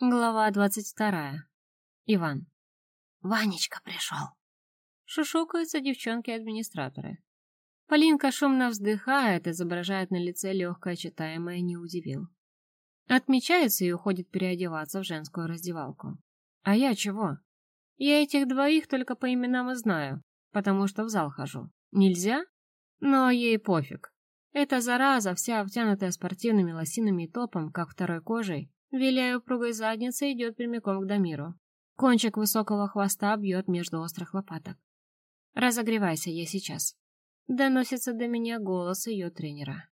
Глава двадцать вторая. Иван. «Ванечка пришел!» Шушукаются девчонки-администраторы. Полинка шумно вздыхает, изображает на лице легкое читаемое «не удивил». Отмечается и уходит переодеваться в женскую раздевалку. А я чего? Я этих двоих только по именам и знаю, потому что в зал хожу. Нельзя? Но ей пофиг. Эта зараза, вся обтянутая спортивными лосинами и топом, как второй кожей, Виляя упругой задницей, идет прямиком к Дамиру. Кончик высокого хвоста бьет между острых лопаток. «Разогревайся, я сейчас». Доносится до меня голос ее тренера.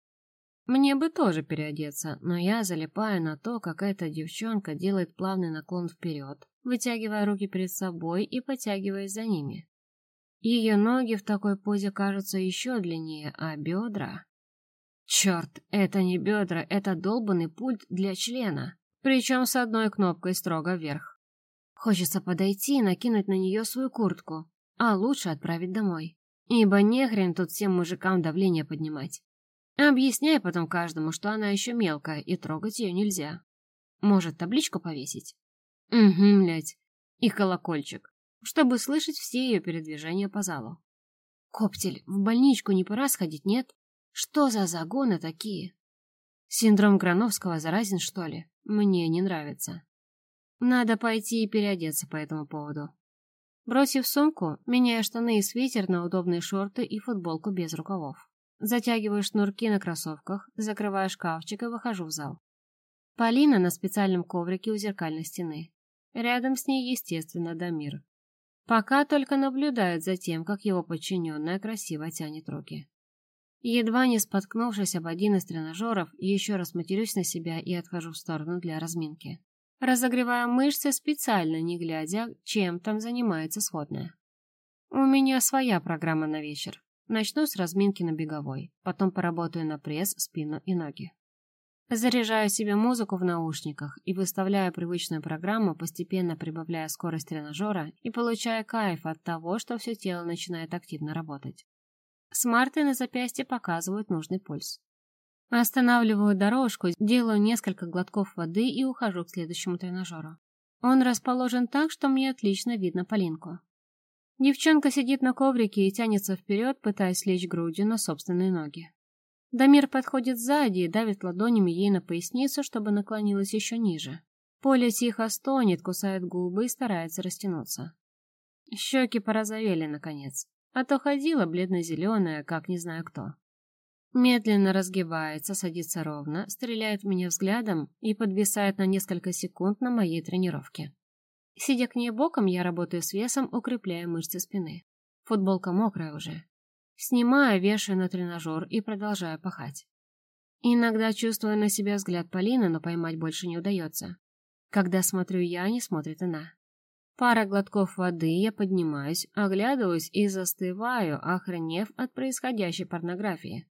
Мне бы тоже переодеться, но я залипаю на то, как эта девчонка делает плавный наклон вперед, вытягивая руки перед собой и потягиваясь за ними. Ее ноги в такой позе кажутся еще длиннее, а бедра... Черт, это не бедра, это долбанный пульт для члена причем с одной кнопкой строго вверх. Хочется подойти и накинуть на нее свою куртку, а лучше отправить домой. Ибо не хрен тут всем мужикам давление поднимать. Объясняй потом каждому, что она еще мелкая, и трогать ее нельзя. Может, табличку повесить? Угу, блядь. И колокольчик, чтобы слышать все ее передвижения по залу. Коптель, в больничку не пора сходить, нет? Что за загоны такие? Синдром Грановского заразен, что ли? Мне не нравится. Надо пойти и переодеться по этому поводу. Бросив сумку, меняю штаны и свитер на удобные шорты и футболку без рукавов. Затягиваю шнурки на кроссовках, закрываю шкафчик и выхожу в зал. Полина на специальном коврике у зеркальной стены. Рядом с ней, естественно, Дамир. Пока только наблюдает за тем, как его подчиненная красиво тянет руки. Едва не споткнувшись об один из тренажеров, еще раз матерюсь на себя и отхожу в сторону для разминки. Разогревая мышцы специально, не глядя, чем там занимается сводная. У меня своя программа на вечер. Начну с разминки на беговой, потом поработаю на пресс, спину и ноги. Заряжаю себе музыку в наушниках и выставляю привычную программу, постепенно прибавляя скорость тренажера и получая кайф от того, что все тело начинает активно работать. Смарты на запястье показывают нужный пульс. Останавливаю дорожку, делаю несколько глотков воды и ухожу к следующему тренажеру. Он расположен так, что мне отлично видно Полинку. Девчонка сидит на коврике и тянется вперед, пытаясь лечь грудью на собственные ноги. Дамир подходит сзади и давит ладонями ей на поясницу, чтобы наклонилась еще ниже. Поля тихо стонет, кусает губы и старается растянуться. Щеки порозовели, наконец а то ходила бледно-зеленая, как не знаю кто. Медленно разгибается, садится ровно, стреляет меня взглядом и подвисает на несколько секунд на моей тренировке. Сидя к ней боком, я работаю с весом, укрепляя мышцы спины. Футболка мокрая уже. Снимаю, вешаю на тренажер и продолжаю пахать. Иногда чувствую на себя взгляд Полины, но поймать больше не удается. Когда смотрю я, не смотрит она. Пара глотков воды, я поднимаюсь, оглядываюсь и застываю, охренев от происходящей порнографии.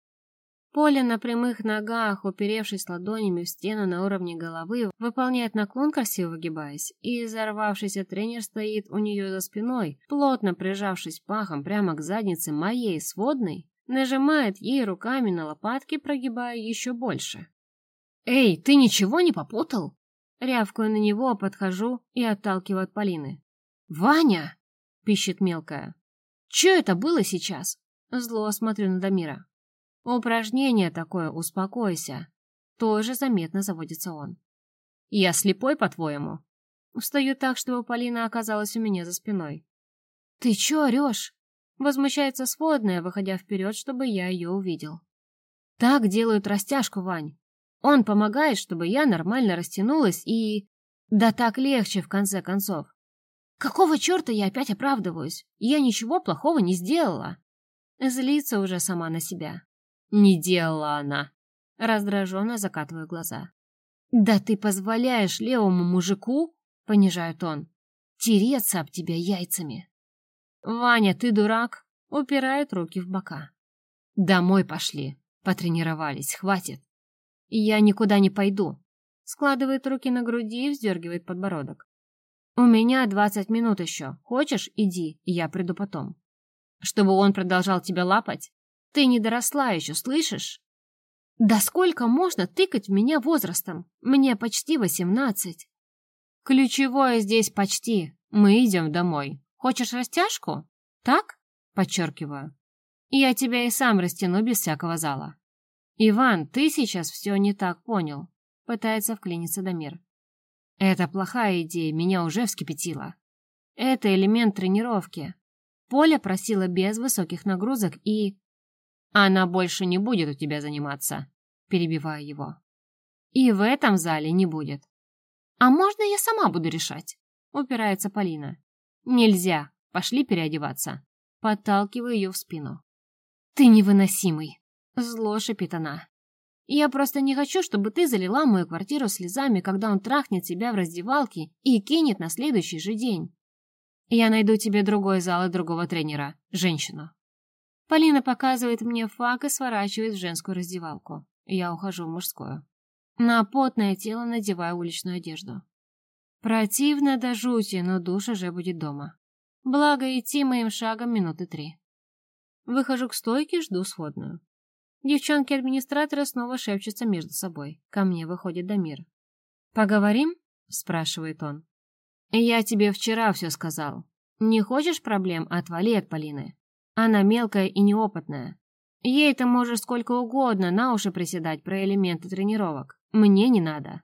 Поля на прямых ногах, уперевшись ладонями в стену на уровне головы, выполняет наклон, красиво выгибаясь, и взорвавшийся тренер стоит у нее за спиной, плотно прижавшись пахом прямо к заднице моей сводной, нажимает ей руками на лопатки, прогибая еще больше. «Эй, ты ничего не попутал?» Рявкаю на него, подхожу и отталкиваю от Полины. «Ваня!» — пищит мелкая. «Че это было сейчас?» Зло смотрю на Дамира. «Упражнение такое, успокойся». Тоже заметно заводится он. «Я слепой, по-твоему?» Встаю так, чтобы Полина оказалась у меня за спиной. «Ты че орешь?» Возмущается сводная, выходя вперед, чтобы я ее увидел. «Так делают растяжку, Вань. Он помогает, чтобы я нормально растянулась и... Да так легче, в конце концов. Какого черта я опять оправдываюсь? Я ничего плохого не сделала. Злится уже сама на себя. Не делала она. Раздраженно закатываю глаза. Да ты позволяешь левому мужику, понижает он, тереться об тебя яйцами. Ваня, ты дурак, упирает руки в бока. Домой пошли, потренировались, хватит. «Я никуда не пойду», — складывает руки на груди и вздергивает подбородок. «У меня двадцать минут еще. Хочешь, иди, я приду потом». «Чтобы он продолжал тебя лапать? Ты не доросла еще, слышишь?» «Да сколько можно тыкать в меня возрастом? Мне почти восемнадцать». Ключевое здесь почти. Мы идем домой. Хочешь растяжку? Так? Подчеркиваю. Я тебя и сам растяну без всякого зала. Иван, ты сейчас все не так понял. Пытается вклиниться Дамир. Это плохая идея, меня уже вскипятило. Это элемент тренировки. Поля просила без высоких нагрузок и... Она больше не будет у тебя заниматься, перебивая его. И в этом зале не будет. А можно я сама буду решать? Упирается Полина. Нельзя, пошли переодеваться. Подталкиваю ее в спину. Ты невыносимый. Зло шипит она. Я просто не хочу, чтобы ты залила мою квартиру слезами, когда он трахнет тебя в раздевалке и кинет на следующий же день. Я найду тебе другой зал и другого тренера, женщину. Полина показывает мне фак и сворачивает в женскую раздевалку. Я ухожу в мужскую. На потное тело надеваю уличную одежду. Противно до жути, но душ уже будет дома. Благо, идти моим шагом минуты три. Выхожу к стойке, жду сводную. Девчонки-администраторы снова шепчутся между собой. Ко мне выходит Дамир. «Поговорим?» — спрашивает он. «Я тебе вчера все сказал. Не хочешь проблем? Отвали от Полины. Она мелкая и неопытная. Ей ты можешь сколько угодно на уши приседать про элементы тренировок. Мне не надо.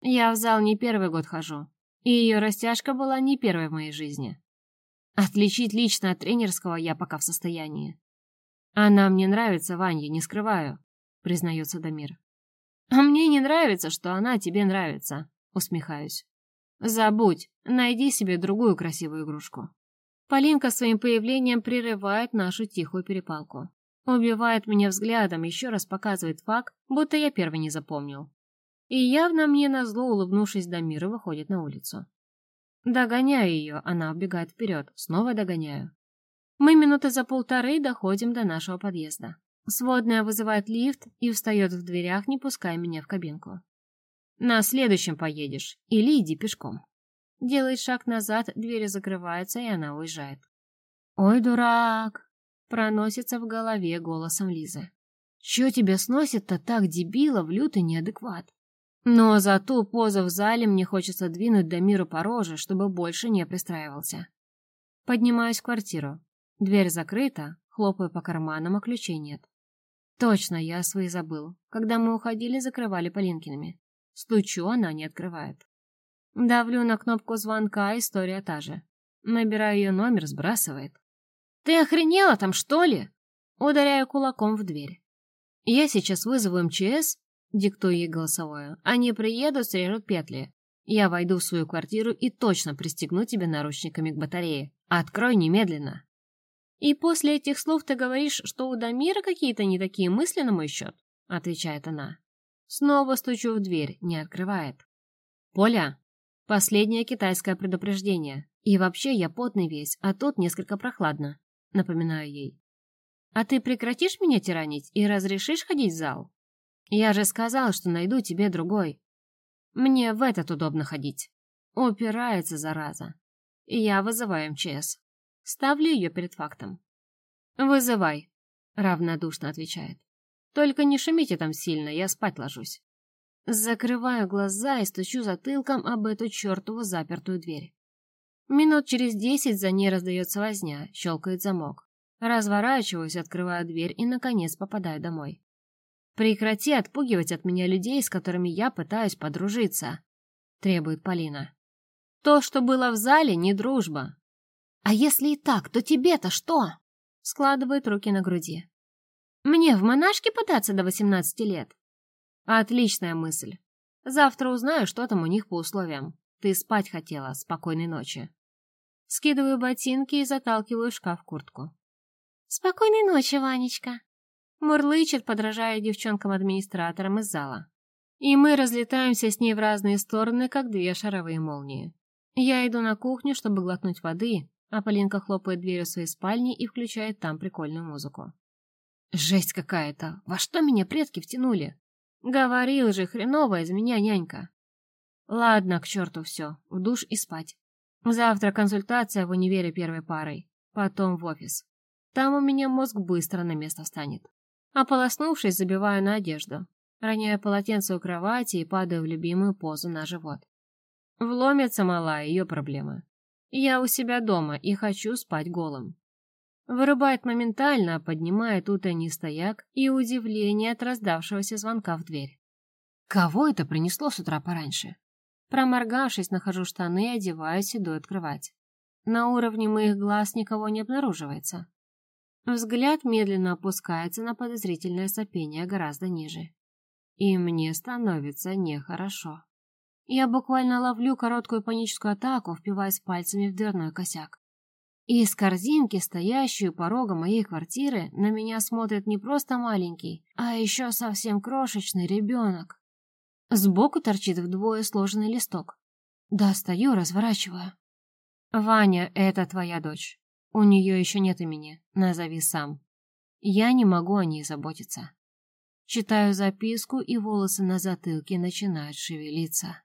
Я в зал не первый год хожу, и ее растяжка была не первой в моей жизни. Отличить лично от тренерского я пока в состоянии. «Она мне нравится, Ваня, не скрываю», — признается Дамир. «А мне не нравится, что она тебе нравится», — усмехаюсь. «Забудь, найди себе другую красивую игрушку». Полинка своим появлением прерывает нашу тихую перепалку. Убивает меня взглядом, еще раз показывает факт, будто я первый не запомнил. И явно мне назло, улыбнувшись Дамира, выходит на улицу. Догоняю ее, она убегает вперед, снова догоняю. Мы минуты за полторы доходим до нашего подъезда. Сводная вызывает лифт и встает в дверях, не пуская меня в кабинку. «На следующем поедешь. Или иди пешком». Делает шаг назад, двери закрываются, и она уезжает. «Ой, дурак!» — проносится в голове голосом Лизы. «Чё тебя сносит-то так, дебила, в лютый неадекват?» Но за ту позу в зале мне хочется двинуть до мира по роже, чтобы больше не пристраивался. Поднимаюсь в квартиру. Дверь закрыта, хлопаю по карманам, а ключей нет. Точно, я свои забыл. Когда мы уходили, закрывали Полинкиными. Стучу, она не открывает. Давлю на кнопку звонка, история та же. Набираю ее номер, сбрасывает. «Ты охренела там, что ли?» Ударяю кулаком в дверь. «Я сейчас вызову МЧС», диктую ей голосовое. «Они приедут, срежут петли. Я войду в свою квартиру и точно пристегну тебя наручниками к батарее. Открой немедленно». «И после этих слов ты говоришь, что у Дамира какие-то не такие мысли на мой счет?» — отвечает она. Снова стучу в дверь, не открывает. «Поля, последнее китайское предупреждение. И вообще я потный весь, а тут несколько прохладно», — напоминаю ей. «А ты прекратишь меня тиранить и разрешишь ходить в зал? Я же сказал, что найду тебе другой. Мне в этот удобно ходить». Упирается, зараза. Я вызываю МЧС. Ставлю ее перед фактом. «Вызывай», — равнодушно отвечает. «Только не шумите там сильно, я спать ложусь». Закрываю глаза и стучу затылком об эту чертову запертую дверь. Минут через десять за ней раздается возня, щелкает замок. Разворачиваюсь, открываю дверь и, наконец, попадаю домой. «Прекрати отпугивать от меня людей, с которыми я пытаюсь подружиться», — требует Полина. «То, что было в зале, не дружба, «А если и так, то тебе-то что?» Складывает руки на груди. «Мне в монашке податься до восемнадцати лет?» «Отличная мысль. Завтра узнаю, что там у них по условиям. Ты спать хотела. Спокойной ночи». Скидываю ботинки и заталкиваю в шкаф куртку. «Спокойной ночи, Ванечка!» Мурлычет, подражая девчонкам-администраторам из зала. И мы разлетаемся с ней в разные стороны, как две шаровые молнии. Я иду на кухню, чтобы глотнуть воды, а Полинка хлопает дверью своей спальни и включает там прикольную музыку. Жесть какая-то! Во что меня предки втянули? Говорил же, хреновая из меня нянька. Ладно, к черту все, в душ и спать. Завтра консультация в универе первой парой, потом в офис. Там у меня мозг быстро на место встанет. Ополоснувшись, забиваю на одежду. Роняю полотенце у кровати и падаю в любимую позу на живот. Вломится малая ее проблема. Я у себя дома и хочу спать голым. Вырубает моментально, поднимает утренний стояк и удивление от раздавшегося звонка в дверь. Кого это принесло с утра пораньше? Проморгавшись, нахожу штаны и одеваюсь, иду открывать. На уровне моих глаз никого не обнаруживается. Взгляд медленно опускается на подозрительное сопение гораздо ниже. И мне становится нехорошо. Я буквально ловлю короткую паническую атаку, впиваясь пальцами в дверной косяк. И из корзинки, стоящей у порога моей квартиры, на меня смотрит не просто маленький, а еще совсем крошечный ребенок. Сбоку торчит вдвое сложенный листок. Достаю, разворачиваю. «Ваня, это твоя дочь. У нее еще нет имени. Назови сам. Я не могу о ней заботиться». Читаю записку, и волосы на затылке начинают шевелиться.